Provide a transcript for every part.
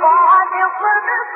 صادق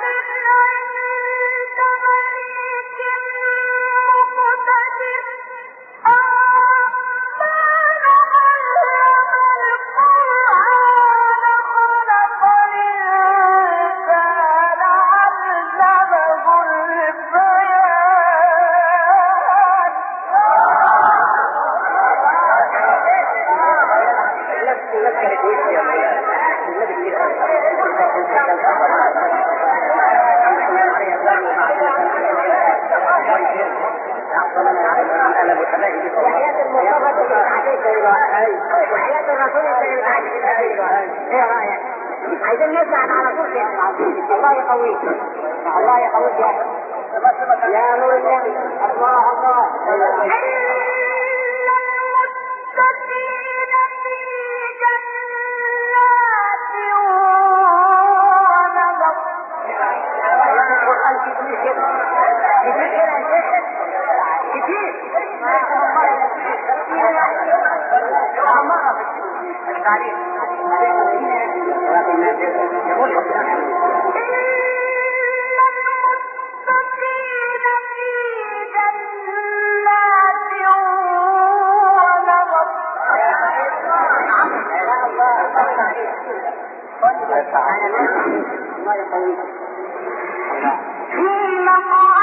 التعليق ولكن يقول ثم قال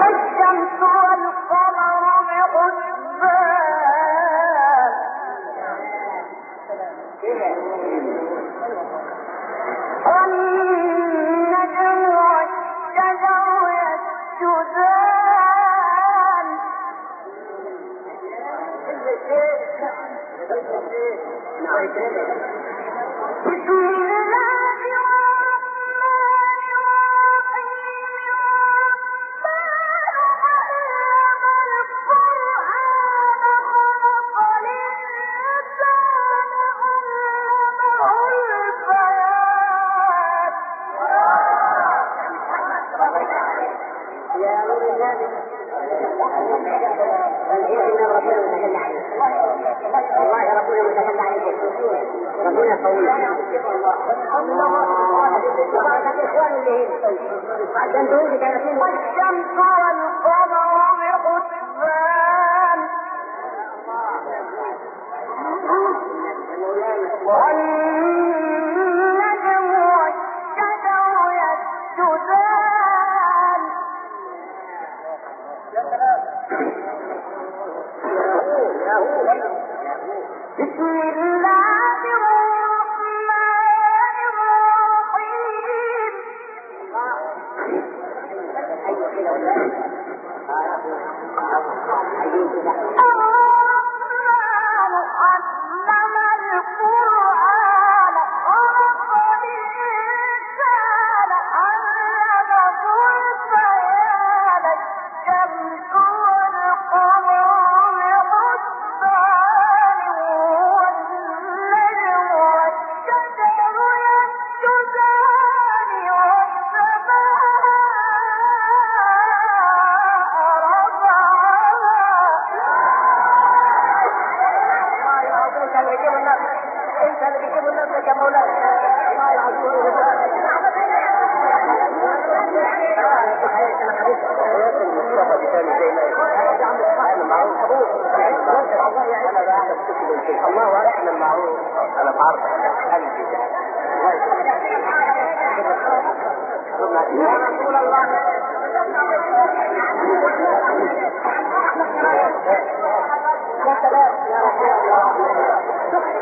है حركة الإخوان والشمس والقمر بقطبان والنجم انت اللي بتجيب الناس يا مولانا الله رسول الله ورحم المعروف أنا بعرف قلبي يا رسول الله يا سلام يا رسول الله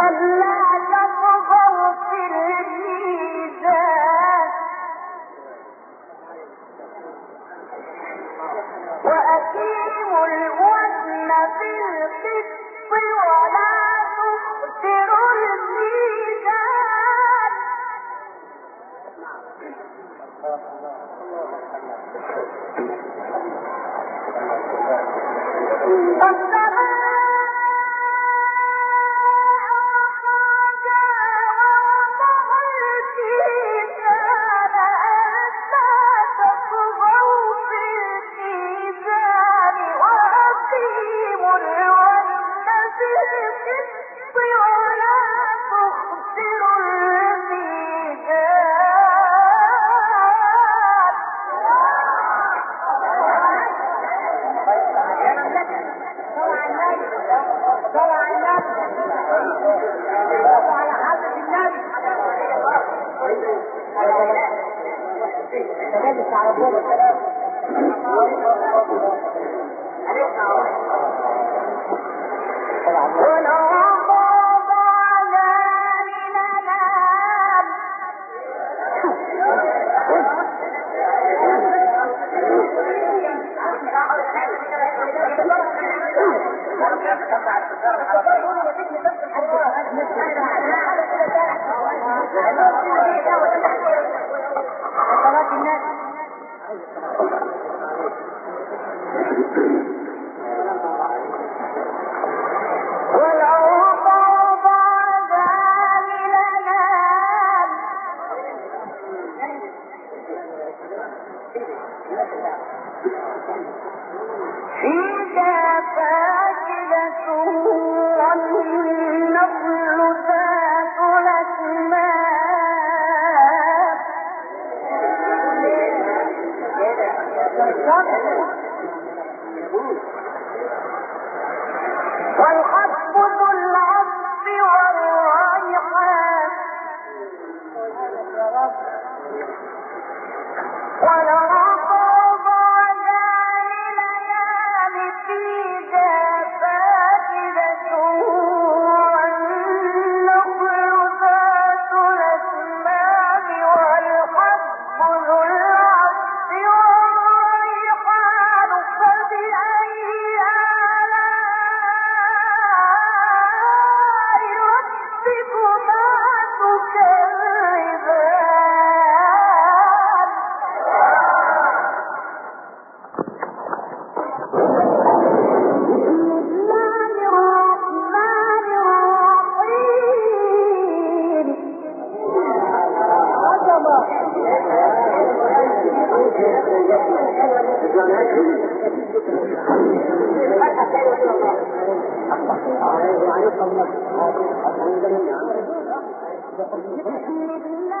ألا النبي تعرفوه والعقاب على الأنام بسم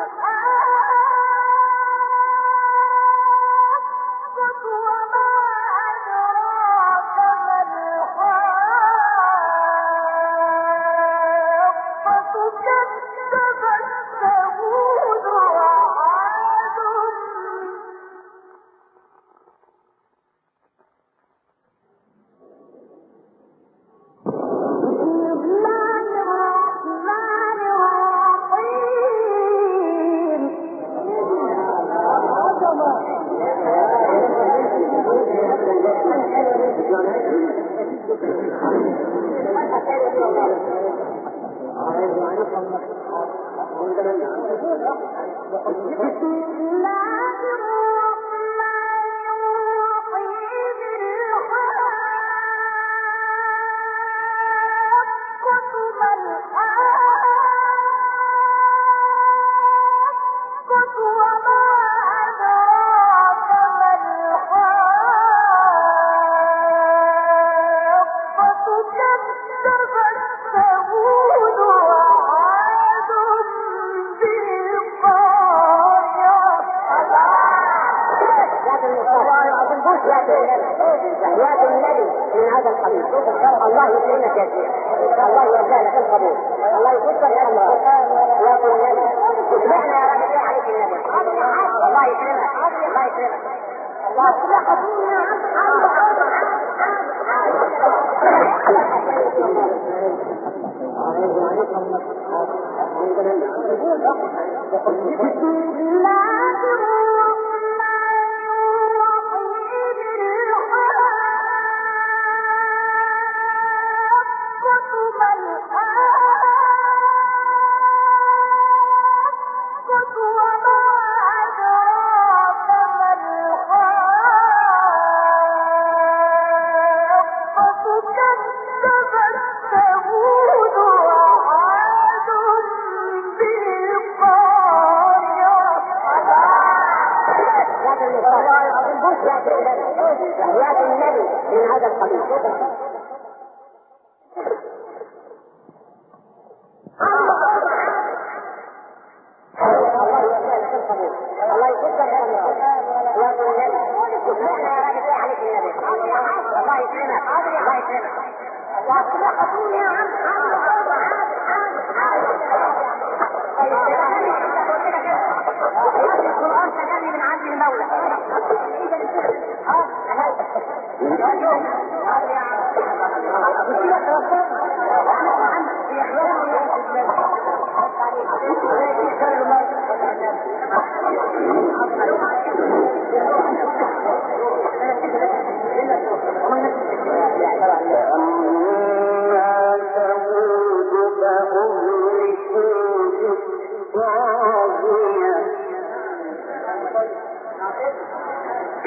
Oh, الجزية الله يرجع لك القبول الله يكتب لك الله ويقول النبي اسمعنا يا رب الله عليك النبي الله يكرمك الله يكرمك الله يكرمك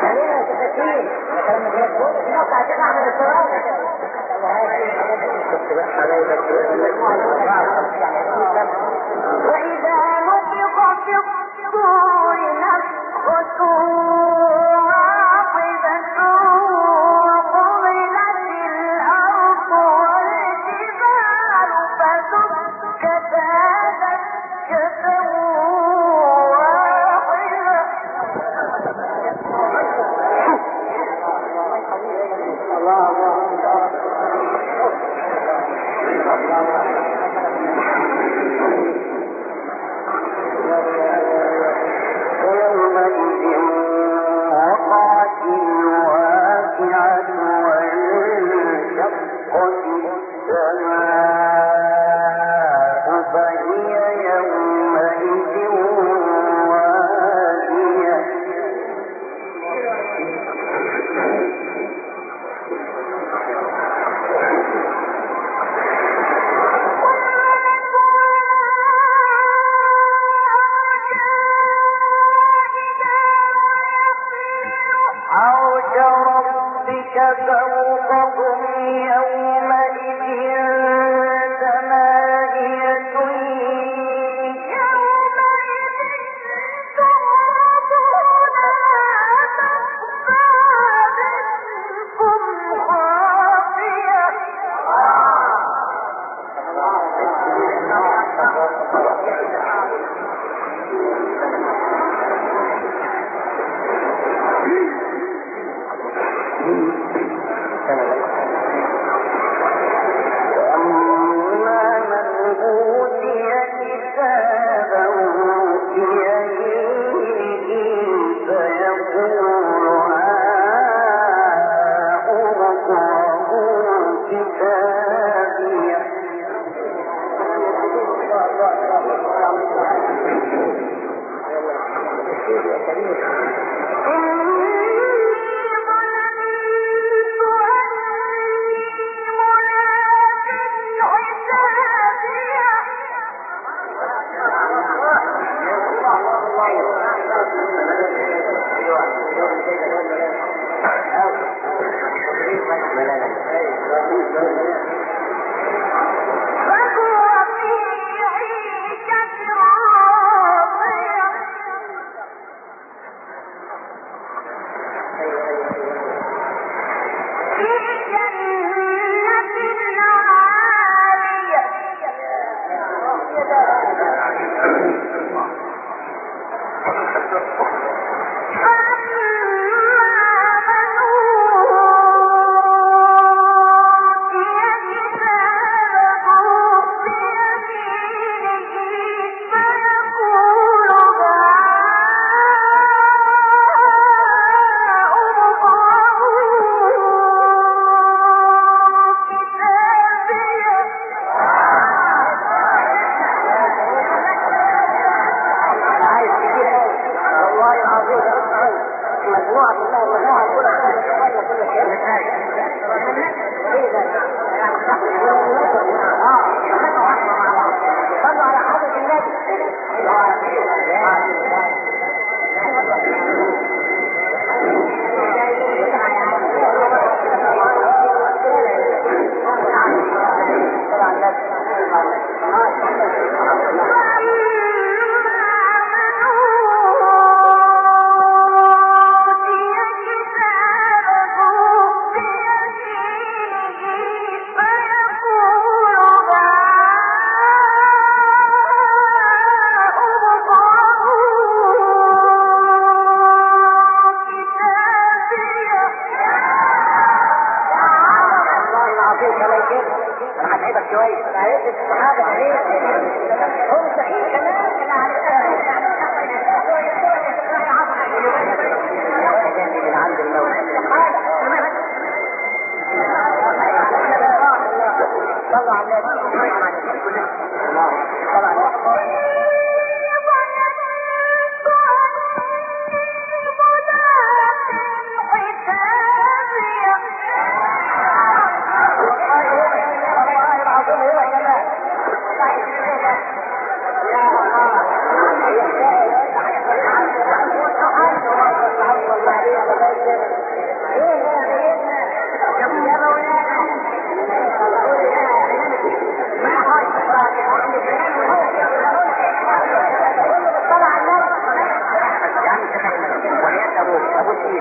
خلينا تفكير كلام مظبوط نقطع تقع من التراب وإذا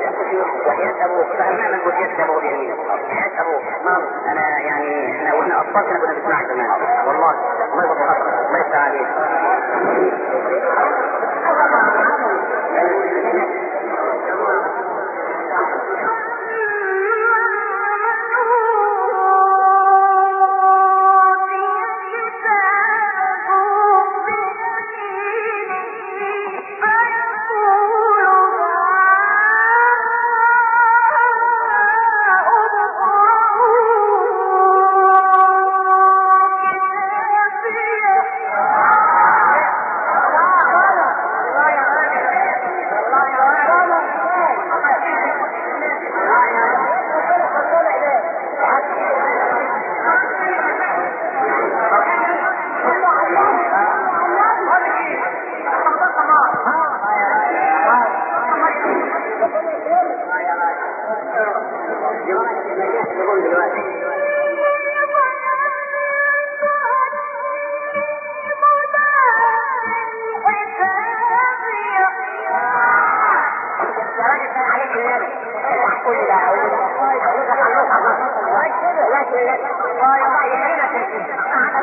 طويلة ويسأل فهمنا من قلت يكتب بيمينه يسأل ما أنا يعني أنا وإحنا أطفال كنا كنا بنسمع زمان والله الله يبارك الله يفتح عليك.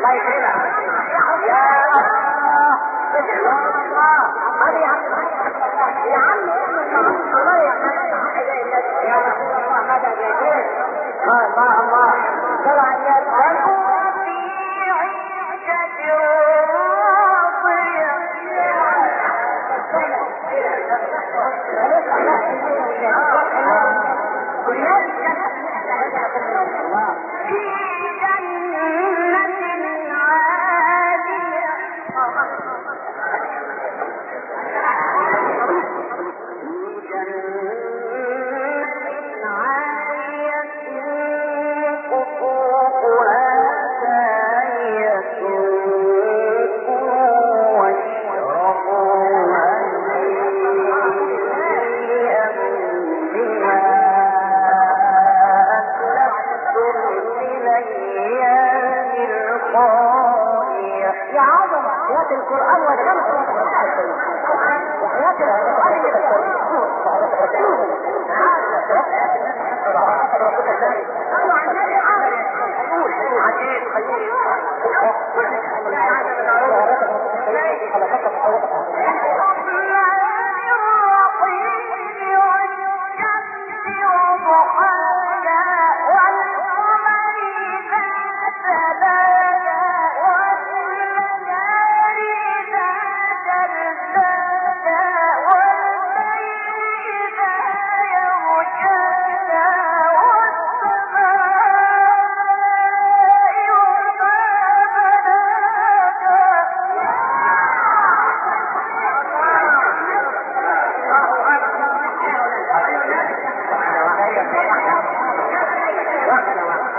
الله القرآن. والشمس وحياة القرآن والشمس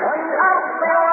صدق